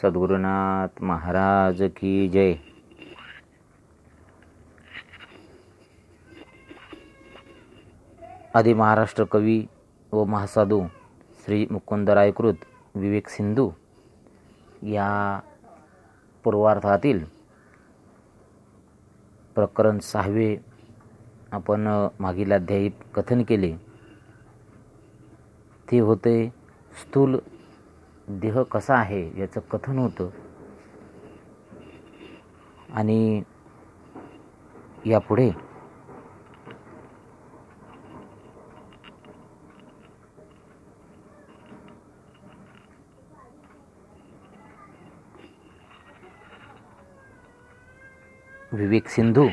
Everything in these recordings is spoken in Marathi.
सद्गुरुनाथ महाराज की जय. आदि महाराष्ट्र कवी व महासाधू श्री मुकुंदरायकृत विवेक सिंधू या पूर्वार्थातील प्रकरण सहावे आपण मागील अध्यायी कथन केले. ते होते स्थूल देह कसा आहे याचं कथन होतं. आणि यापुढे विवेक सिंधू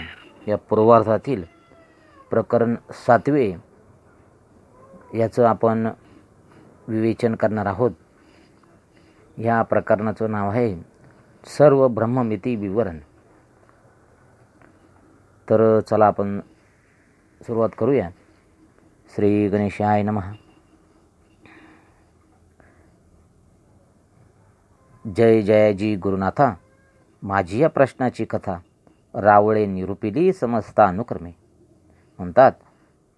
या पूर्वार्धातील प्रकरण सातवे याचं आपण विवेचन करणार आहोत. ह्या प्रकरणाचं नाव आहे सर्व ब्रह्ममिती विवरण. तर चला आपण सुरुवात करूया. श्री गणेशाय नमः. जय जयाजी गुरुनाथा. माझी या प्रश्नाची कथा रावळे निरुपिली समजता अनुक्रमे म्हणतात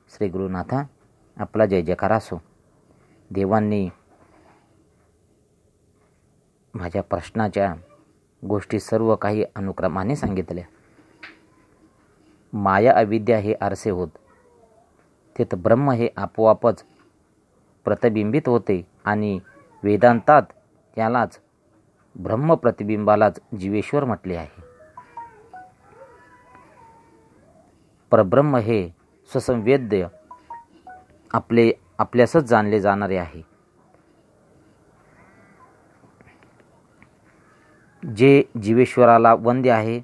श्री गुरुनाथा आपला जय जयकार असो. देवांनी माझ्या प्रश्नाच्या गोष्टी सर्व काही अनुक्रमाने सांगितल्या. माया अविद्या हे आरसे होत. तिथं ब्रह्म हे आपोआपच प्रतिबिंबित होते आणि वेदांतात त्यालाच ब्रह्म प्रतिबिंबालाच जीवेश्वर म्हटले आहे. परब्रह्म हे स्वसंवेद्य आपले आपल्यासच जाणले जाणारे आहे. जे जीवेश्वराला वंद्य आहे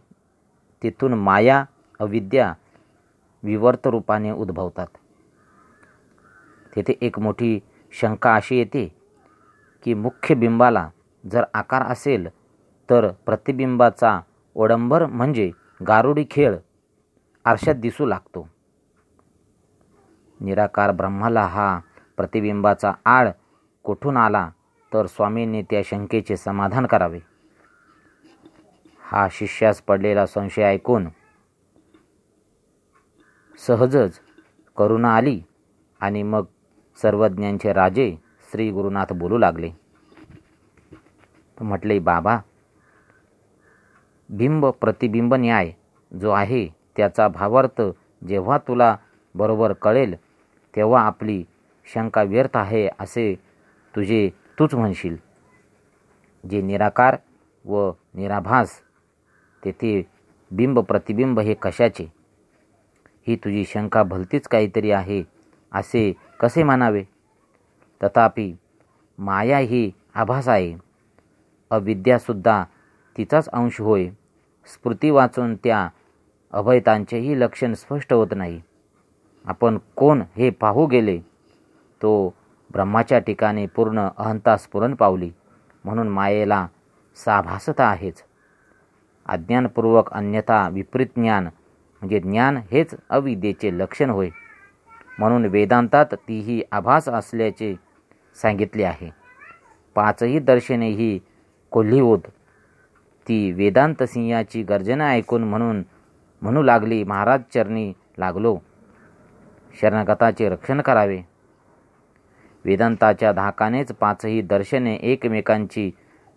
तिथून माया अविद्या विवर्त रूपाने उद्भवतात. तेथे एक मोठी शंका अशी येते की मुख्य बिंबाला जर आकार असेल तर प्रतिबिंबाचा ओडंबर म्हणजे गारुडी खेळ आरशात दिसू लागतो. निराकार ब्रह्माला हा प्रतिबिंबाचा आळ कुठून आला तर स्वामींनी त्या शंकेचे समाधान करावे. हा शिष्यास पडलेला संशय ऐकून सहजच करुणा आली आणि मग सर्वज्ञांचे राजे श्री गुरुनाथ बोलू लागले. म्हटले बाबा बिंब प्रतिबिंब न्याय जो आहे त्याचा भावार्थ जेव्हा तुला बरोबर कळेल तेव्हा आपली शंका व्यर्थ आहे असे तुझे तूच म्हणशील. जे निराकार व निराभास तेथे बिंब प्रतिबिंब हे कशाचे? ही तुझी शंका भलतीच काहीतरी आहे असे कसे मानावे? तथापि माया ही आभास आहे. अविद्यासुद्धा तिचाच अंश होय. स्मृती वाचून त्या अभयतांचेही लक्षण स्पष्ट होत नाही. आपण कोण हे पाहू गेले? तो ब्रह्माच्या ठिकाणी पूर्ण अहंता स्फुरण पावली. म्हणून मायेला साभासता आहेच. अज्ञानपूर्वक अन्यथा विपरीत ज्ञान म्हणजे ज्ञान हेच अविद्येचे लक्षण होय. म्हणून वेदांतात तीही आभास असल्याचे सांगितले आहे. पाचही दर्शने ही कोल्ही होत. ती वेदांत सिंहाची गर्जना ऐकून म्हणून म्हणू लागली महाराज चरणी लागलो. शरणगताचे रक्षण करावे. वेदांताच्या धाकानेच पाचही दर्शने एकमेकांची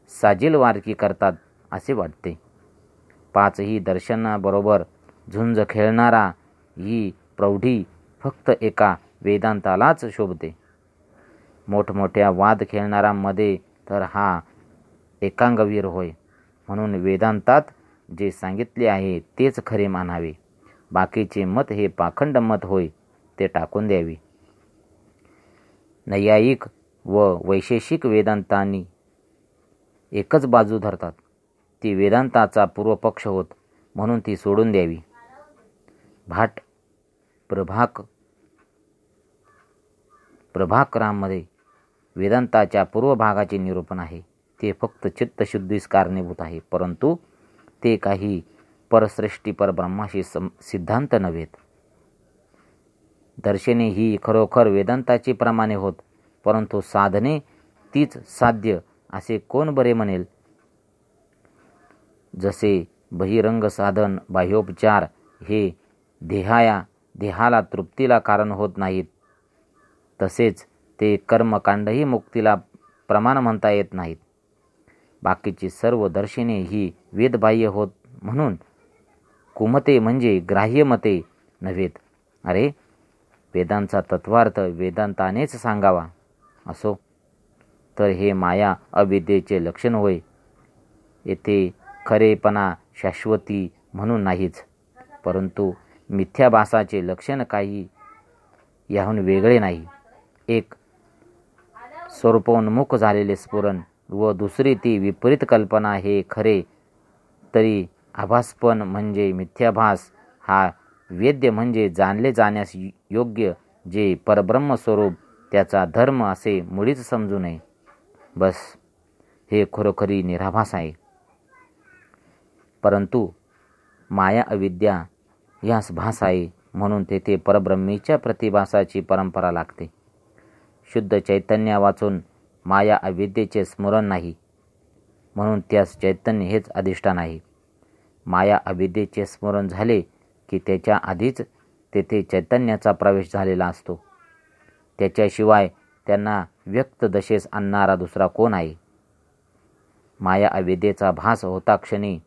साजिलवारकी करतात असे वाटते. पाचही दर्शनाबरोबर झुंज खेळणारा ही प्रौढी फक्त एका वेदांतालाच शोभते. मोठमोठ्या वाद खेळणाऱ्यांमध्ये तर हा एकांगवीर होय. म्हणून वेदांतात जे सांगितले आहे तेच खरे मानावे. बाकीचे मत हे पाखंड मत होय ते टाकून द्यावे. नैयायिक व वैशेषिक वेदांतांनी एकच बाजू धरतात. ती वेदांताचा पूर्वपक्ष होत म्हणून ती सोडून द्यावी. भाट प्रभाक प्रभाकरामध्ये वेदांताच्या पूर्व भागाचे निरूपण आहे. ते फक्त चित्तशुद्धीस कारणीभूत आहे परंतु ते काही परसृष्टी परब्रह्माशी सिद्धांत नव्हेत. दर्शने ही खरोखर वेदांताची प्रमाणे होत परंतु साधने तीच साध्य असे कोण बरे म्हणेल? जसे बहिरंग साधन बाह्योपचार हे देहाया देहाला तृप्तीला कारण होत नाहीत. तसेच ते कर्मकांडही मुक्तीला प्रमाण म्हणता येत नाहीत. बाकीची सर्व दर्शने ही वेदबाह्य होत म्हणून कुमते म्हणजे ग्राह्य मते नव्हेत. अरे वेदांचा तत्वार्थ वेदांतानेच सांगावा. असो. तर हे माया अविद्येचे लक्षण होय. येथे खरेपणा शाश्वती म्हणून नाहीच. परंतु मिथ्याभासाचे लक्षण काही याहून वेगळे नाही. एक स्वरूपोन्मुख झालेले स्फुरण व दुसरी ती विपरीत कल्पना हे खरे तरी आभासपण म्हणजे मिथ्याभास हा वेद्य म्हणजे जाणले जाण्यास योग्य जे परब्रह्म स्वरूप त्याचा धर्म असे मुळीच समजू नये. बस हे खरोखरी निराभास आहे. परंतु माया अविद्या यास भास आहे म्हणून तेथे परब्रह्मीच्या प्रतिभासाची परंपरा लागते. शुद्ध चैतन्य वाचून माया अविद्येचे स्मरण नाही म्हणून त्यास चैतन्य हेच अधिष्ठान आहे. माया अविद्येचे स्मरण झाले की त्याच्या आधीच तेथे चैतन्याचा प्रवेश झालेला असतो. त्याच्याशिवाय त्यांना व्यक्त दशेस आणणारा दुसरा कोण आहे? माया अविद्येचा भास होता क्षणी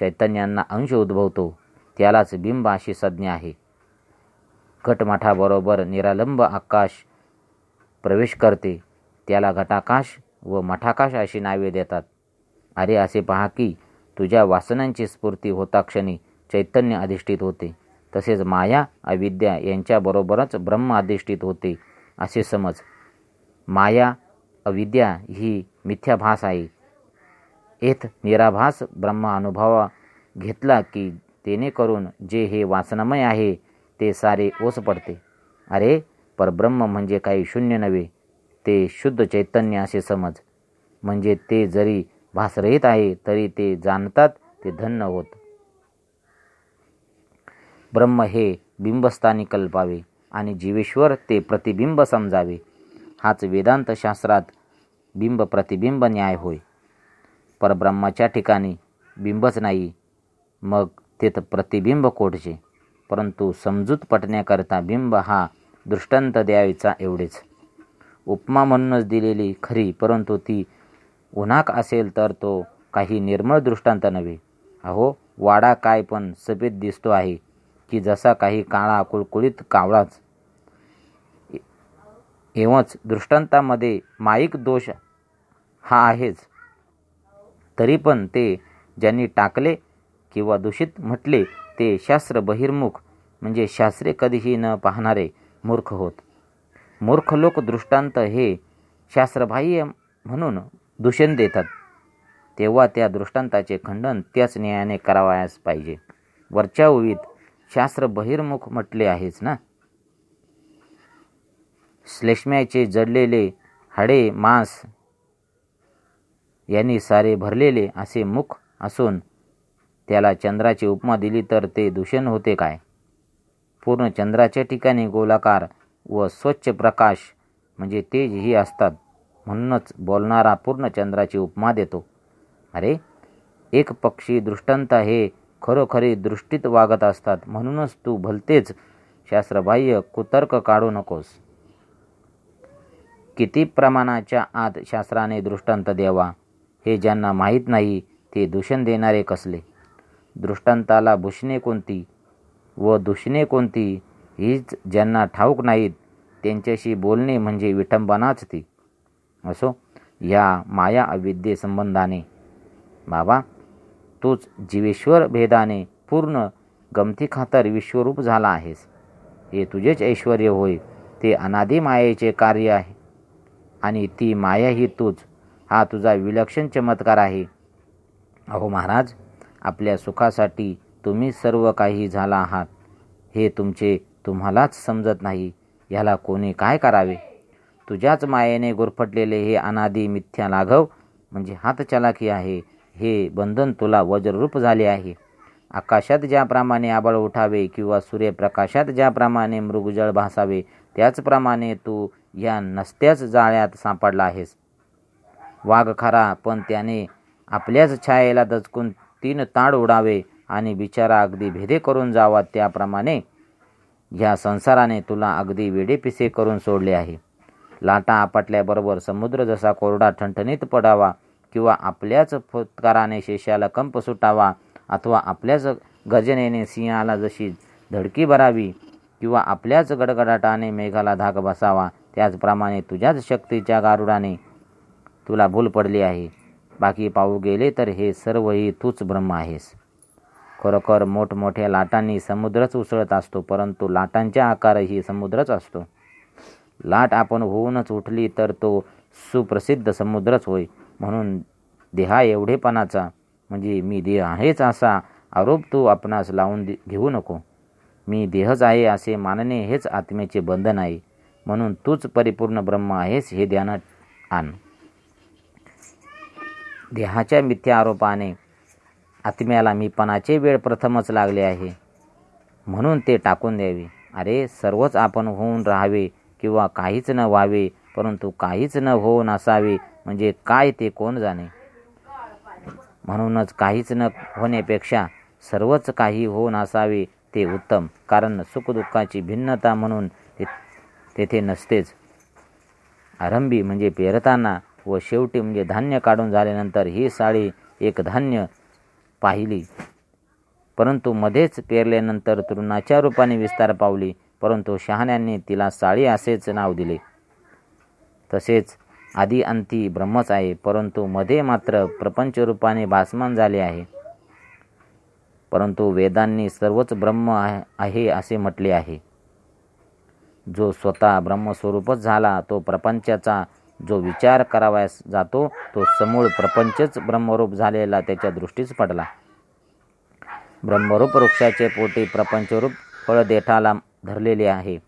चैतन्यांना अंश उद्भवतो. त्यालाच बिंब अशी संज्ञा आहे. घटमठाबरोबर निरालंब आकाश प्रवेश करते. त्याला घटाकाश व मठाकाश अशी नावे देतात. अरे असे पहा की तुझ्या वासनांची स्फूर्ती होता क्षणी चैतन्य अधिष्ठित होते. तसेच माया अविद्या यांच्याबरोबरच ब्रह्म अधिष्ठित होते. असे समज. माया अविद्या ही मिथ्याभास आहे. येथ निराभास ब्रह्म अनुभवा घेतला की तेने करून जे हे वासनमय आहे ते सारे ओस पडते. अरे परब्रह्म म्हणजे काही शून्य नव्हे ते शुद्ध चैतन्य असे समज. म्हणजे ते जरी भासरहित आहे तरी ते जाणतात ते धन्य होत. ब्रह्म हे बिंबस्थानी कल्पावे आणि जीवेश्वर ते प्रतिबिंब समजावे. हाच वेदांत शास्त्रात बिंब प्रतिबिंब न्याय होय. परब्रह्माच्या ठिकाणी बिंबच नाही. मग तेथ प्रतिबिंब कोठचे? परंतु समजूत पटण्याकरता बिंब हा दृष्टांत द्यायचा एवढेच. उपमा म्हणूनच दिलेली खरी परंतु ती उन्हाक असेल तर तो काही निर्मळ दृष्टांत नव्हे. अहो वाडा काय पण सफेद दिसतो आहे की जसा काही काळा कुळकुळीत कावळाच. एवच दृष्टांतामध्ये माईक दोष हा आहेच. तरी पण ते ज्यांनी टाकले किंवा दूषित म्हटले ते शास्त्र बहिर्मुख म्हणजे शास्त्रे कधीही न पाहणारे मूर्ख होत. मूर्ख लोक दृष्टांत हे शास्त्रबाह्य म्हणून दूषण देतात. तेव्हा त्या दृष्टांताचे खंडन त्याच न्यायाने करावयास पाहिजे. वरच्या ओवीत शास्त्र बहिर्मुख म्हटले आहेच ना? श्लेष्म्याचे जडलेले हाडे मांस यांनी सारे भरलेले असे मुख असून त्याला चंद्राची उपमा दिली तर ते दूषण होते काय? पूर्ण चंद्राच्या ठिकाणी गोलाकार व स्वच्छ प्रकाश म्हणजे तेज ही असतात. म्हणूनच बोलणारा पूर्ण चंद्राची उपमा देतो. अरे एक पक्षी दृष्टांत हे खरोखरी दृष्टीत वागत असतात. म्हणूनच तू भलतेच शास्त्रबाह्य कुतर्क काढू नकोस. किती प्रमाणाच्या आत शास्त्राने दृष्टांत द्यावा? हे ज्यांना माहीत नाही ते दूषण देणारे कसले? दृष्टांताला भूषणे कोणती? व दूषणे कोणती? हीच ज्यांना ठाऊक नाहीत त्यांच्याशी बोलणे म्हणजे विठंबनाच ती. असो या माया अविद्येसंबंधाने बाबा तूच जीवेश्वर भेदाने पूर्ण गमतीखातर विश्वरूप झाला आहेस. हे तुझेच ऐश्वर होय ते अनादी मायेचे कार्य आहे. आणि ती माया ही तूच. हा तुझा विलक्षण चमत्कार आहे. अहो महाराज आपल्या सुखासाठी तुम्ही सर्व काही झाला आहात. हे तुमचे तुम्हालाच समजत नाही. याला कोणी काय करावे? तुझ्याच मायेने गुरफटलेले हे अनादी मिथ्या लाघव म्हणजे हातचलाखी आहे. हे बंधन तुला वज्ररूप झाले आहे. आकाशात ज्याप्रमाणे आबळ उठावे किंवा सूर्यप्रकाशात ज्याप्रमाणे मृगजळ भासावे त्याचप्रमाणे तू या नसत्याच जाळ्यात सापडला आहेस. वाघ खरा पण त्याने आपल्याच छायेला दचकून तीन ताड उडावे आणि बिचारा अगदी भेदे करून जावा त्याप्रमाणे. ह्या संसाराने तुला अगदी वेडेपिसे करून सोडले आहे. लाटा आपटल्याबरोबर समुद्र जसा कोरडा ठणठणीत पडावा किंवा आपल्याच फुतकाराने शेषाला कंप सुटावा अथवा आपल्याच गर्जनेने सिंहाला जशी धडकी भरावी किंवा आपल्याच गडगडाटाने मेघाला धाक बसावा त्याचप्रमाणे तुझ्याच शक्तीच्या गारुडाने तुला भूल पडली आहे. बाकी पाहू गेले तर हे सर्वही तूच ब्रह्म आहेस. खरोखर मोठमोठ्या लाटांनी समुद्रच उसळत असतो परंतु लाटांच्या आकारही समुद्रच असतो. लाट आपण होऊनच उठली तर तो सुप्रसिद्ध समुद्रच होय. म्हणून देहा एवढेपणाचा म्हणजे मी देह आहेच असा आरोप तू आपणास लावून घेऊ नको. मी देहच आहे असे मानणे हेच आत्म्याचे बंधन आहे. म्हणून तूच परिपूर्ण ब्रह्म आहेस हे ध्यानात आण. देहाच्या मिथ्या आरोपाने आत्म्याला मीपणाचे वेळ प्रथमच लागले आहे. म्हणून ते टाकून द्यावे. अरे सर्वच आपण होऊन राहावे किंवा काहीच न व्हावे परंतु काहीच न होऊन असावे म्हणजे काय ते कोण जाणे? म्हणूनच काहीच न होण्यापेक्षा सर्वच काही होऊन असावे ते उत्तम कारण सुखदुःखाची भिन्नता म्हणून तेथे नसतेच. आरंभी म्हणजे पेरताना व शेवटी म्हणजे धान्य काढून झाल्यानंतर ही साळी एक धान्य पाहिली. परंतु मध्येच पेरल्यानंतर तरुणाच्या रूपाने विस्तार पावली परंतु शहाण्यांनी तिला साळी असेच नाव दिले. तसेच आधी अंती ब्रह्मच आहे परंतु मध्ये मात्र प्रपंच रूपाने भासमान झाले आहे. परंतु वेदांनी सर्वच ब्रह्म आहे असे म्हटले आहे. जो स्वतः ब्रह्मस्वरूपच झाला तो प्रपंचाचा जो विचार करावयास जातो तो समूळ प्रपंचच ब्रह्मरूप झालेला त्याच्या दृष्टीच पडला. ब्रह्मरूप वृक्षाचे पोटी प्रपंचरूप फळ देठाला धरलेले आहे.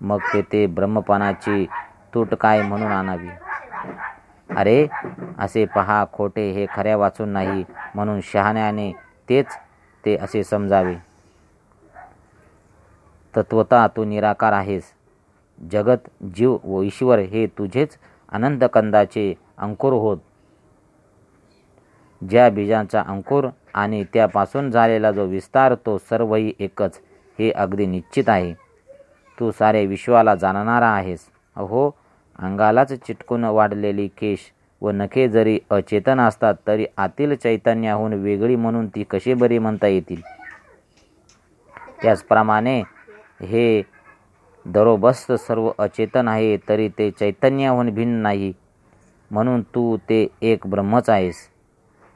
मग तेथे ब्रह्मपणाची तूट काय म्हणून आणावी? अरे असे पहा खोटे हे खऱ्या वाचून नाही म्हणून शहाण्याने तेच ते असे समजावे. तत्वता तू निराकार आहेस. जगत जीव व ईश्वर हे तुझेच आनंदकंदाचे अंकुर होत. ज्या बीजांचा अंकुर आणि त्यापासून झालेला जो विस्तार तो सर्वही एकच हे अगदी निश्चित आहे. तू सारे विश्वाला जाणणारा आहेस. अहो अंगालाच चिटकून वाढलेली केश व नखे जरी अचेतन असतात तरी आतील चैतन्याहून वेगळी म्हणून ती कशी बरी म्हणता येतील? त्याचप्रमाणे हे दरोबस्त सर्व अचेतन आहे तरी ते चैतन्याहून भिन्न नाही. म्हणून तू ते एक ब्रह्मच आहेस.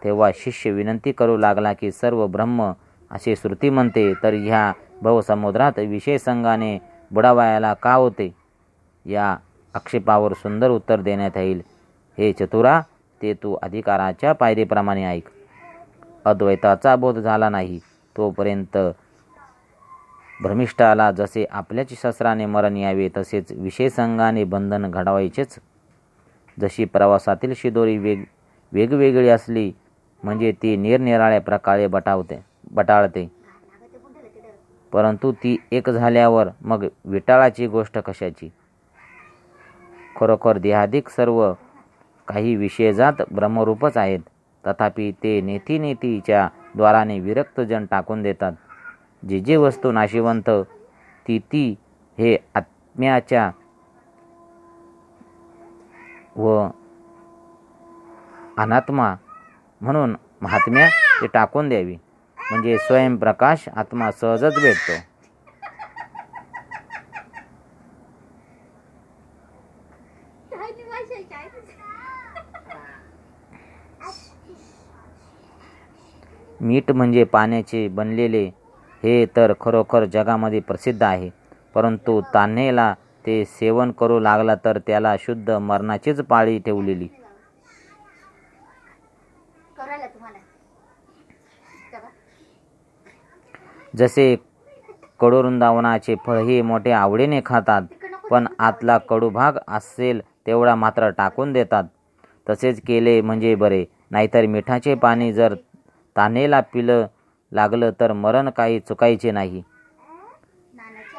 तेव्हा शिष्य विनंती करू लागला की सर्व ब्रह्म असे श्रुती म्हणते तर ह्या भवसमुद्रात विषय संघाने बुडावायला का होते? या आक्षेपावर सुंदर उत्तर देण्यात येईल. हे चतुरा ते तू अधिकाराच्या पायरीप्रमाणे ऐक. अद्वैताचा बोध झाला नाही तोपर्यंत भ्रमिष्ठाला जसे आपल्याच शस्त्राने मरण यावे तसेच विषयसंघाने बंधन घडवायचेच. जशी प्रवासातील शिदोरी वेग वेगवेगळी असली म्हणजे ती निरनिराळ्या प्रकारे बटावते बटाळते. परंतु ती एक झाल्यावर मग विटाळाची गोष्ट कशाची? खरोखर देहाधिक सर्व काही विषयजात ब्रह्मरूपच आहेत. तथापि ते नेती नेतीच्या द्वाराने विरक्त जण टाकून देतात. जी जे वस्तू नाशिवंत ती ती हे आत्म्याच्या व अनात्मा म्हणून महात्म्या ते टाकून द्यावी. म्हणजे स्वयंप्रकाश आत्मा सहजच भेटतो. मीठ म्हणजे पाण्याचे बनलेले हे तर खरोखर जगामध्ये प्रसिद्ध आहे. परंतु तान्हेला ते सेवन करू लागला तर त्याला शुद्ध मरणाचीच पाळी ठेवलेली. जसे कडुवृंदावनाचे हे मोठे आवडीने खातात पण आतला कडू भाग असेल तेवढा मात्र टाकून देतात. तसेच केले म्हणजे बरे नाहीतर मिठाचे पाणी जर तानेला पिलं लागलं तर मरण काही चुकायचे नाही.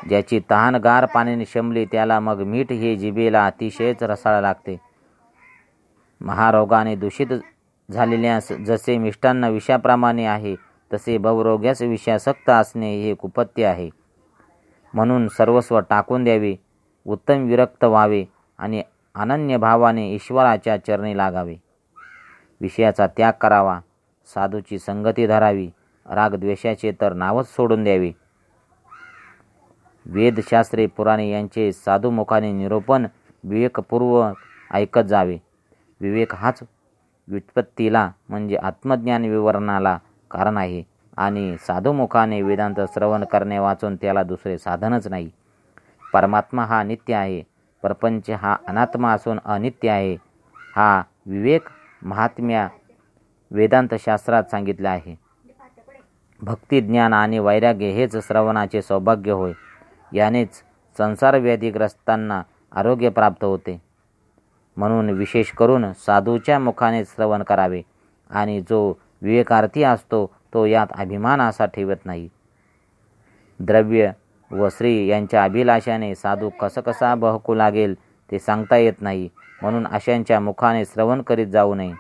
ज्याची तहान गार पाण्याने शमली त्याला मग मीठ हे जिभेला अतिशयच रसाळ लागते. महारोगाने दूषित झालेल्यास जसे मिष्टान्न विषाप्रमाणे आहे तसे भवरोग्यास विषासक्त असणे हे कुपत्य आहे. म्हणून सर्वस्व टाकून द्यावे उत्तम विरक्त व्हावे आणि अनन्य भावाने ईश्वराच्या चरणी लागावे. विषयाचा त्याग करावा साधूची संगती धरावी. रागद्वेषाचे तर नावच सोडून द्यावे. वेदशास्त्रे पुराणे यांचे साधुमुखाने निरूपण विवेकपूर्व ऐकत जावे. विवेक हाच व्युत्पत्तीला म्हणजे आत्मज्ञान विवरणाला कारण आहे आणि साधुमुखाने वेदांत श्रवण करणे वाचून त्याला दुसरे साधनच नाही. परमात्मा हा नित्य आहे. प्रपंच हा अनात्मा असून अनित्य आहे. हा विवेक महात्म्या वेदांत शास्त्रात आहे. भक्ती ज्ञान आणि वैराग्य हेच श्रवणाचे सौभाग्य होय. यानेच संसार व्याधीग्रस्तांना आरोग्य प्राप्त होते. म्हणून विशेष करून साधूच्या मुखाने श्रवण करावे आणि जो विवेकार्थी असतो तो यात अभिमान असा ठेवत नाही. द्रव्य व श्री यांच्या अभिलाषाने साधू कसकसा बहकू लागेल ते सांगता येत नाही म्हणून अशांच्या मुखाने श्रवण करीत जाऊ नये.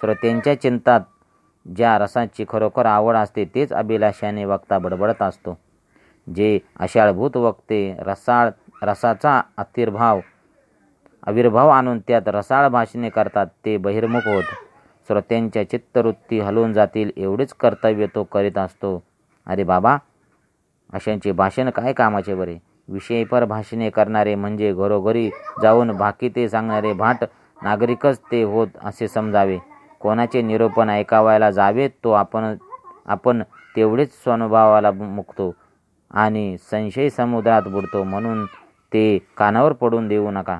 श्रोत्यांच्या चिंतात ज्या रसाची खरोखर आवड असते तेच अभिलाषाने वक्ता बडबडत असतो. जे अशाळभूत वक्ते रसाळ रसाचा अतिर्भाव आविर्भाव आणून त्यात रसाळ भाषणे करतात ते बहिर्मुख होत. श्रोत्यांच्या चित्तवृत्ती हलवून जातील एवढेच कर्तव्य तो करीत असतो. अरे बाबा अशांचे भाषण काय कामाचे बरे? विषयपर भाषणे करणारे म्हणजे घरोघरी जाऊन बाकी ते सांगणारे भाट नागरिकच ते होत असे समजावे. कोणाचे निरोपण ऐकावायला जावे तो आपण आपण तेवढेच स्वनुभवाला मुकतो आणि संशय समुद्रात बुडतो म्हणून ते कानावर पडून देऊ नका.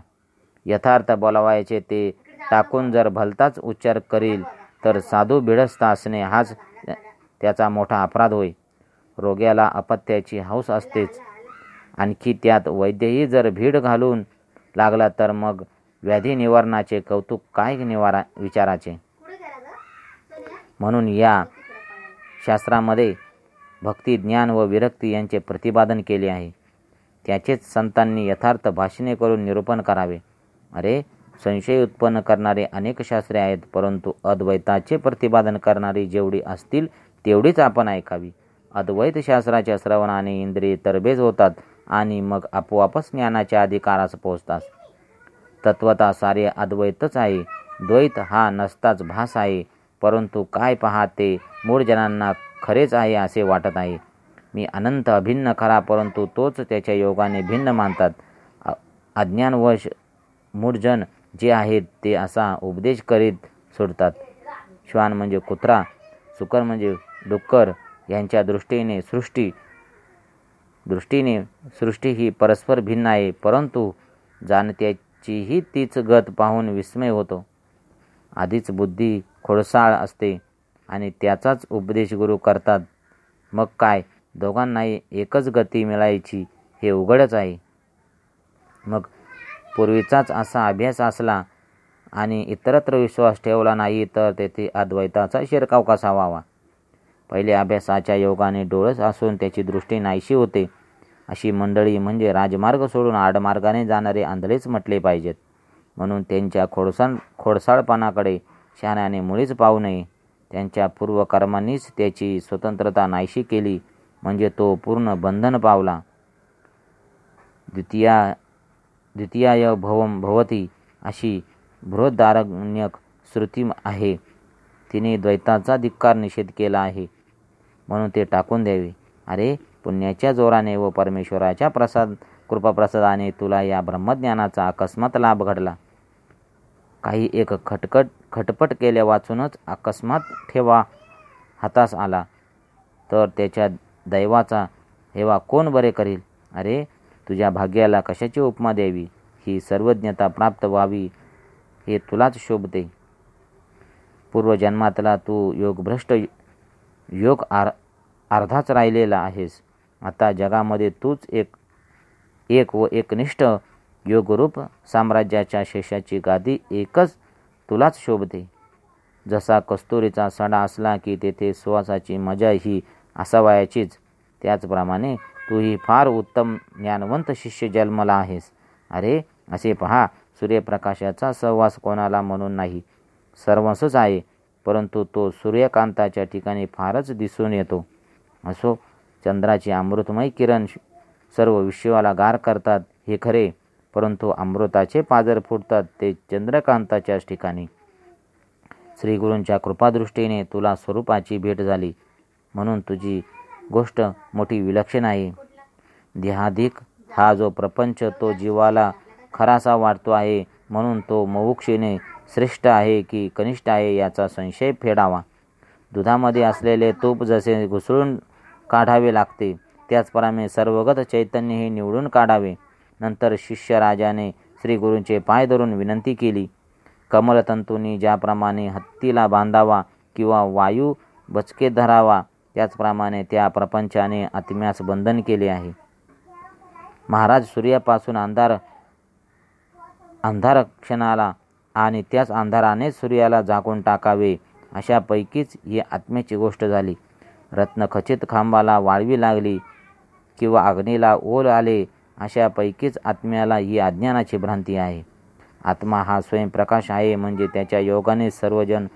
यथार्थ बोलावायचे ते टाकून जर भलताच उच्चार करील तर साधू भिडस्त असणे हाच त्याचा मोठा अपराध होय. रोग्याला अपत्याची हौस असतेच. आणखी त्यात वैद्यही जर भीड घालून लागला तर मग व्याधी निवारणाचे कौतुक काय निवारा विचाराचे? म्हणून या शास्त्रामध्ये भक्ती ज्ञान व विरक्ती यांचे प्रतिपादन केले आहे. त्याचेच संतांनी यथार्थ भाषणे करून निरूपण करावे. अरे संशय उत्पन्न करणारे अनेक शास्त्रे आहेत परंतु अद्वैताचे प्रतिपादन करणारी जेवढी असतील तेवढीच आपण ऐकावी. अद्वैत शास्त्राच्या श्रवणाने इंद्रिय तरबेज होतात आणि मग आपोआपच ज्ञानाच्या अधिकारास पोहोचतात. तत्वता सारे अद्वैतच आहे. द्वैत हा नसताच भास आहे. परंतु काय पाहते? मूळ जनांना खरेच आहे असे वाटत आहे. मी अनंत अभिन्न खरा परंतु तोच त्याच्या योगाने भिन्न मानतात. अज्ञानवश मूळजन जे आहेत ते असा उपदेश करीत सोडतात. श्वान म्हणजे कुत्रा सुकर म्हणजे डुक्कर यांच्या दृष्टीने सृष्टी दृष्टीने सृष्टी ही परस्पर भिन्न आहे परंतु जाणत्याचीही तीच गत पाहून विस्मय होतो. आधीच बुद्धी खोडसाळ असते आणि त्याचाच उपदेश गुरु करतात. मग काय? दोघांनाही एकच गती मिळायची हे उघडच आहे. मग पूर्वीचाच असा अभ्यास असला आणि इतरत्र विश्वास ठेवला नाही तर तेथे अद्वैताचा शिरकाव कसा व्हावा? पहिले अभ्यासाच्या योगाने डोळस असून त्याची दृष्टी नाहीशी होते. अशी मंडळी म्हणजे राजमार्ग सोडून आडमार्गाने जाणारे आंधळेच म्हटले पाहिजेत. म्हणून त्यांच्या खोडसाण खोडसाळपणाकडे शहाण्याने मुळीच पाहू नये. त्यांच्या पूर्वकर्मांनीच त्याची स्वतंत्रता नाहीशी केली म्हणजे तो पूर्ण बंधन पावला. द्वितीया द्वितीयाय भवम भवती अशी बृहदारण्यक श्रुती आहे. तिने द्वैताचा धिक्कार निषेध केला आहे. म्हणून ते टाकून द्यावे. अरे पुण्याच्या जोराने व परमेश्वराच्या प्रसाद कृपाप्रसादाने तुला या ब्रह्मज्ञानाचा अकस्मात लाभ घडला. काही एक खटकट खटपट केल्या वाचूनच अकस्मात ठेवा हातास आला. तर त्याच्या दैवाचा हेवा कोण बरे करील? अरे तुझ्या भाग्याला कशाची उपमा द्यावी? ही सर्वज्ञता प्राप्त व्हावी हे तुलाच शोभते. पूर्वजन्मातला तू योगभ्रष्ट योग आर अर्धाच राहिलेला आहेस. आता जगामध्ये तूच एक एक व एकनिष्ठ योगरूप साम्राज्याच्या शेषाची गादी एकच तुलाच शोभते. जसा कस्तुरीचा सडा असला की तेथे सुवासाची मजा ही असावयाचीच. त्याचप्रमाणे तूही फार उत्तम ज्ञानवंत शिष्य जन्मला आहेस. अरे असे पहा सूर्यप्रकाशाचा सहवास कोणाला म्हणून नाही? सर्वसच आहे परंतु तो सूर्यकांताच्या ठिकाणी फारच दिसून येतो. असो चंद्राची अमृतमय किरण सर्व विश्वाला गार करतात हे खरे. परंतु अमृताचे पाजर फुटतात ते चंद्रकांताच्याच ठिकाणी. श्रीगुरूंच्या कृपादृष्टीने तुला स्वरूपाची भेट झाली. म्हणून तुझी गोष्ट मोठी विलक्षण आहे. देहाधिक हा जो प्रपंच तो जीवाला खरासा वाटतो आहे म्हणून तो मौक्षेने श्रेष्ठ आहे की कनिष्ठ आहे याचा संशय फेडावा. दुधामध्ये असलेले तूप जसे घुसळून काढावे लागते त्याचप्रमाणे सर्वगत चैतन्य हे निवडून काढावे. नंतर शिष्य राजाने श्रीगुरूंचे पाय धरून विनंती केली. कमलतंतूंनी ज्याप्रमाणे हत्तीला बांधावा किंवा वायू बचके धरावा त्याचप्रमाणे त्या प्रपंचाने आत्म्यास बंधन केले आहे. महाराज सूर्यापासून अंधार अंधार क्षणाला आणि त्याच अंधारानेच सूर्याला झाकून टाकावे अशापैकीच ही आत्म्याची गोष्ट झाली. रत्नखचित खांबाला वाळवी लागली किंवा अग्नीला ओल आले अशापैकीच आत्म्याला ही अज्ञानाची भ्रांती आहे. आत्मा हा स्वयंप्रकाश आहे म्हणजे त्याच्या योगाने सर्वजण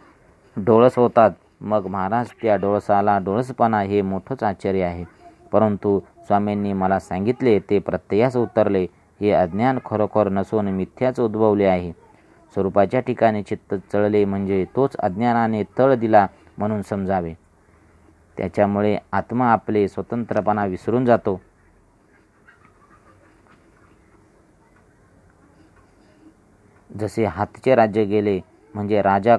डोळस होतात. मग महाराज त्या डोळसाला डोळसपणा हे मोठंच आश्चर्य आहे. परंतु स्वामींनी मला सांगितले ते प्रत्ययास उतरले. हे अज्ञान खरोखर नसून मिथ्याच उद्भवले आहे. स्वरूपाच्या ठिकाणी चित्त चळले म्हणजे तोच अज्ञानाने तळ दिला म्हणून समजावे. त्याच्यामुळे आत्मा आपले स्वतंत्रपणा विसरून जातो. जसे हातचे राज्य गेले म्हणजे राजा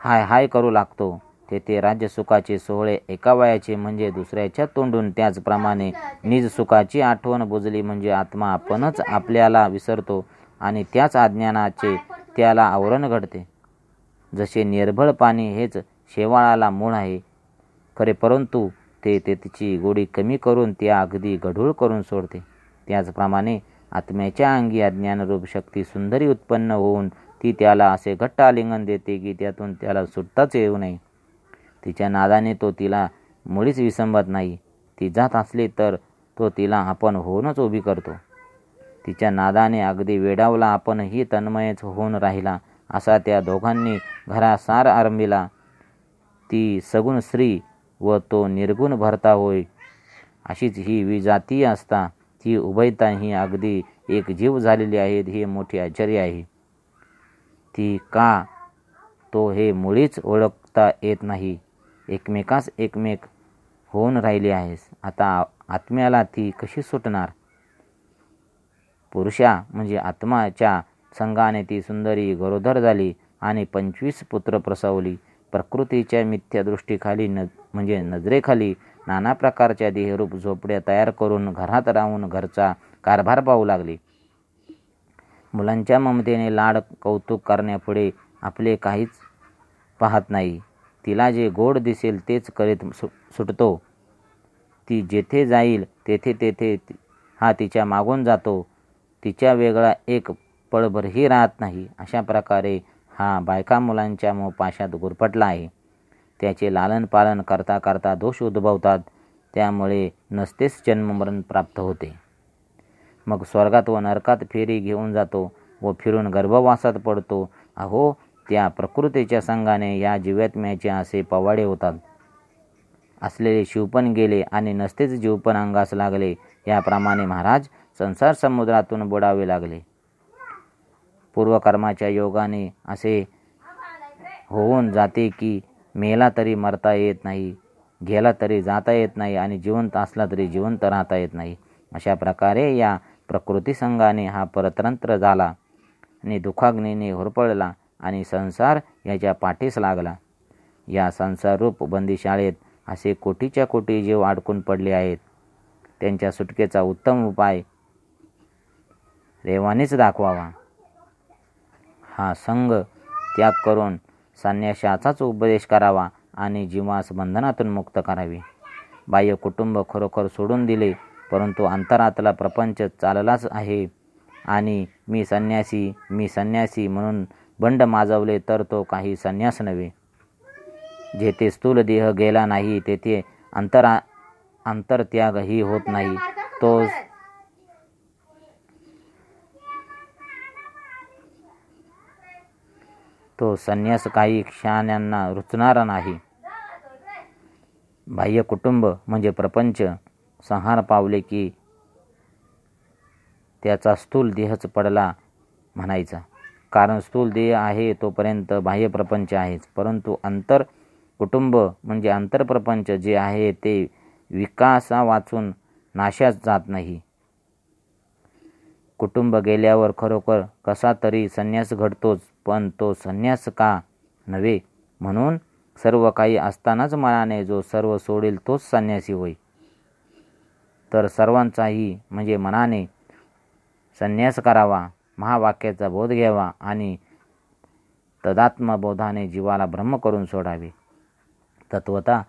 हाय हाय करू लागतो. तेथे राज्य सुखाचे सोहळे एका वयाचे म्हणजे दुसऱ्याच्या तोंडून त्याचप्रमाणे निज सुखाची आठवण बुजली म्हणजे आत्मा आपणच आपल्याला विसरतो आणि त्याच अज्ञानाचे त्याला आवरण घडते. जसे निर्भळ पाणी हेच शेवाळाला मूळ आहे खरे परंतु ते तिची गोडी कमी करून त्या अगदी गढूळ करून सोडते. त्याचप्रमाणे आत्म्याच्या अंगी अज्ञानरूप शक्ती सुंदरी उत्पन्न होऊन ती त्याला असे घट्ट आलिंगन देते की त्यातून त्याला सुटताच येऊ नये. तिच्या नादाने तो तिला मुळीच विसंबत नाही. ती जात असली तर तो तिला आपण होऊनच उभी करतो. तिच्या नादाने अगदी वेडावला आपणही तन्मयच होऊन राहिला असा त्या दोघांनी घरासार आरंभिला. ती सगुण स्त्री व तो निर्गुण भरता होय. अशीच ही विजातीय असता ती उभयता ही अगदी एक जीव झालेली आहेत हे मोठे आश्चर्य आहे. ती का तो हे मुळीच ओळखता येत नाही. एकमेकास एकमेक होऊन राहिली आहेस. आता आत्म्याला ती कशी सुटणार? पुरुषा म्हणजे आत्माच्या संघाने ती सुंदरी गरोदर झाली आणि पंचवीस पुत्र प्रसवली. प्रकृतीच्या मिथ्या दृष्टीखाली न म्हणजे नजरेखाली नाना प्रकारच्या देहरूप झोपड्या तयार करून घरात राहून घरचा कारभार पाहू लागली. मुलांच्या ममतेने लाड कौतुक करण्यापुढे आपले काहीच पाहत नाही. तिला जे गोड दिसेल तेच करीत सु सुटतो. ती जेथे जाईल तेथे तेथे हा तिच्या मागून जातो. तिच्या वेगळा एक पळभरही राहत नाही. अशा प्रकारे हा बायका मुलांच्या मोपाशात गुरफटला आहे. त्याचे लालनपालन करता करता दोष उद्भवतात. त्यामुळे नसतेच जन्ममरण प्राप्त होते. मग स्वर्गात व नरकात फेरी घेऊन जातो व फिरून गर्भवासात पडतो. अहो त्या प्रकृतीच्या संघाने या जीवात्म्याचे असे पवाडे होतात. असलेले शिवपण गेले आणि नसतेच जीवपण अंगास लागले याप्रमाणे महाराज संसार समुद्रातून बुडावे लागले. पूर्वकर्माच्या योगाने असे होऊन जाते की मेला तरी मरता येत नाही गेला तरी जाता येत नाही आणि जिवंत असला तरी जिवंत राहता येत नाही. अशा प्रकारे या प्रकृती संघाने हा परतंत्र झाला आणि दुखाग्नीने होरपळला आणि संसार याच्या पाठीस लागला. या संसाररूप बंदीशाळेत असे कोटीच्या कोटी जीव अडकून पडले आहेत. त्यांच्या सुटकेचा उत्तम उपाय रेवानेच दाखवावा. हा संघ त्याग करून संन्याशाचाच उपदेश करावा आणि जीवास बंधनातून मुक्त करावे. बाह्य कुटुंब खरोखर सोडून दिले परंतु अंतरातला प्रपंच चाललाच आहे. आणि मी संन्यासी मी संन्यासी म्हणून बंड माजवले तर तो काही संन्यास नव्हे. जेथे स्थूल देह गेला नाही तेथे अंतरा अंतरत्यागही होत नाही. तो तो संन्यास काही क्षणांना रुचणारा नाही. बाह्य कुटुंब म्हणजे प्रपंच. संहार पावले की त्याचा स्थूल देहच पडला म्हणायचा. कारण स्थूल देह आहे तोपर्यंत बाह्य प्रपंच आहेच. परंतु अंतर कुटुंब म्हणजे आंतरप्रपंच जे आहे ते विकासा वाचून नाशात जात नाही. कुटुंब गेल्यावर खरोखर कसा तरी संन्यास घडतोच. पण तो संन्यास का नव्हे? म्हणून सर्व काही असतानाच मनाने जो सर्व सोडेल तोच संन्यासी होय. तर सर्वांचाही म्हणजे मनाने संन्यास करावा महावाक्याचा बोध घ्यावा आणि तदात्मबोधाने जीवाला ब्रह्म करून सोडावे. तत्वता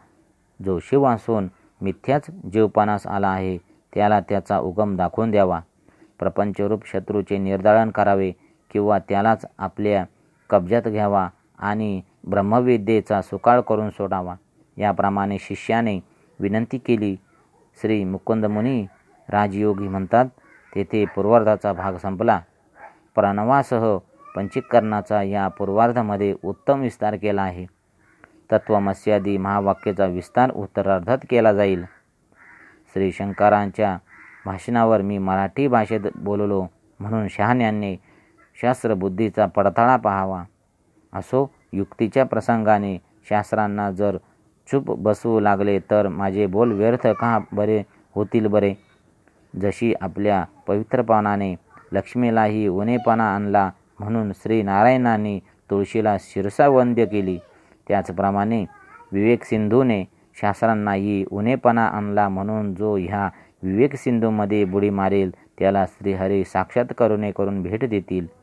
जो शिव असून मिथ्याच जीवपणास आला आहे त्याला त्याचा उगम दाखवून द्यावा. प्रपंचरूप शत्रूचे निर्धारण करावे किंवा त्यालाच आपल्या कब्जात घ्यावा आणि ब्रह्मविद्येचा सुकाळ करून सोडावा. याप्रमाणे शिष्याने विनंती केली. श्री मुकुंदमुनी राजयोगी म्हणतात तेथे पूर्वार्धाचा भाग संपला. प्रणवासह पंचीकरणाचा या पूर्वार्धामध्ये उत्तम विस्तार केला आहे. तत्वमस्यादी महावाक्याचा विस्तार उत्तरार्धात केला जाईल. श्री शंकरांच्या भाषणावर मी मराठी भाषेत बोललो म्हणून शहाण्यांनी शास्त्रबुद्धीचा पडताळा पाहावा. असो युक्तीच्या प्रसंगाने शास्त्रांना जर चूप बसवू लागले तर माझे बोल व्यर्थ का बरे होतील बरे? जशी आपल्या पवित्रपणाने लक्ष्मीलाही उणेपणा आणला म्हणून श्री नारायणाने तुळशीला शिरसावंद्य केली त्याचप्रमाणे विवेक सिंधूने शास्त्रांनाही उणेपणा आणला म्हणून जो ह्या विवेक सिंधूमध्ये बुडी मारेल त्याला श्रीहरी साक्षात करुणे करून भेट देतील.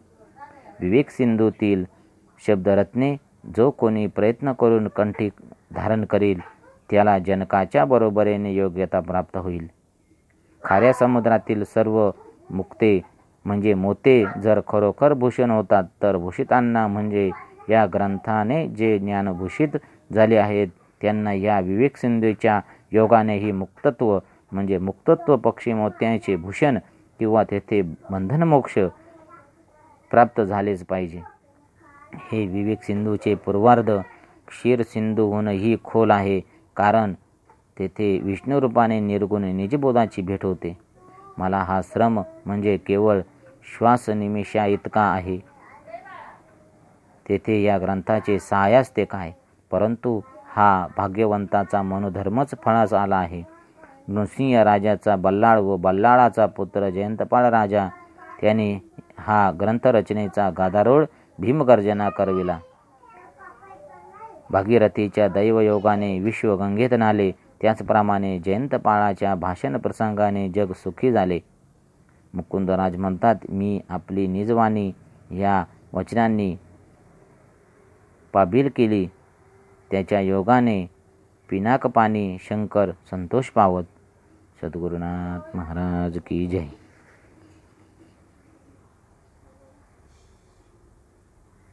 विवेक सिंधूतील शब्दरत्ने जो कोणी प्रयत्न करून कंठी धारण करील त्याला जनकाच्या बरोबरीने योग्यता प्राप्त होईल. खाऱ्या समुद्रातील सर्व मुक्ते म्हणजे मोते जर खरोखर भूषण होतात तर भूषितांना म्हणजे या ग्रंथाने जे ज्ञानभूषित झाले आहेत त्यांना या विवेक सिंधूच्या योगाने ही मुक्तत्व म्हणजे मुक्तत्व पक्षी मोत्यांचे भूषण किंवा तेथे बंधनमोक्ष प्राप्त झालेच पाहिजे. हे विवेक सिंधूचे पूर्वार्ध क्षीर सिंधू होणं ही खोल आहे कारण तेथे विष्णुरूपाने निर्गुण निजबोधाची भेट होते. मला हा श्रम म्हणजे केवळ श्वासनिमिषा इतका आहे. तेथे या ग्रंथाचे सहाय्यास ते काय? परंतु हा भाग्यवंताचा मनोधर्मच फळास आला आहे. नृसिंह राजाचा बल्लाळ व बल्लाळाचा पुत्र जयंतपाळ राजा त्याने हा ग्रंथरचनेचा गादारोळ भीमगर्जना करविला. भागीरथीच्या दैवयोगाने विश्व गंगेत नाले त्याचप्रमाणे जयंतपाळाच्या भाषण प्रसंगाने जग सुखी झाले. मुकुंदराज म्हणतात मी आपली निजवाणी या वचनांनी पाबील केली. त्याच्या योगाने पिनाकपाणी शंकर संतोष पावत. सद्गुरुनाथ महाराज की जय.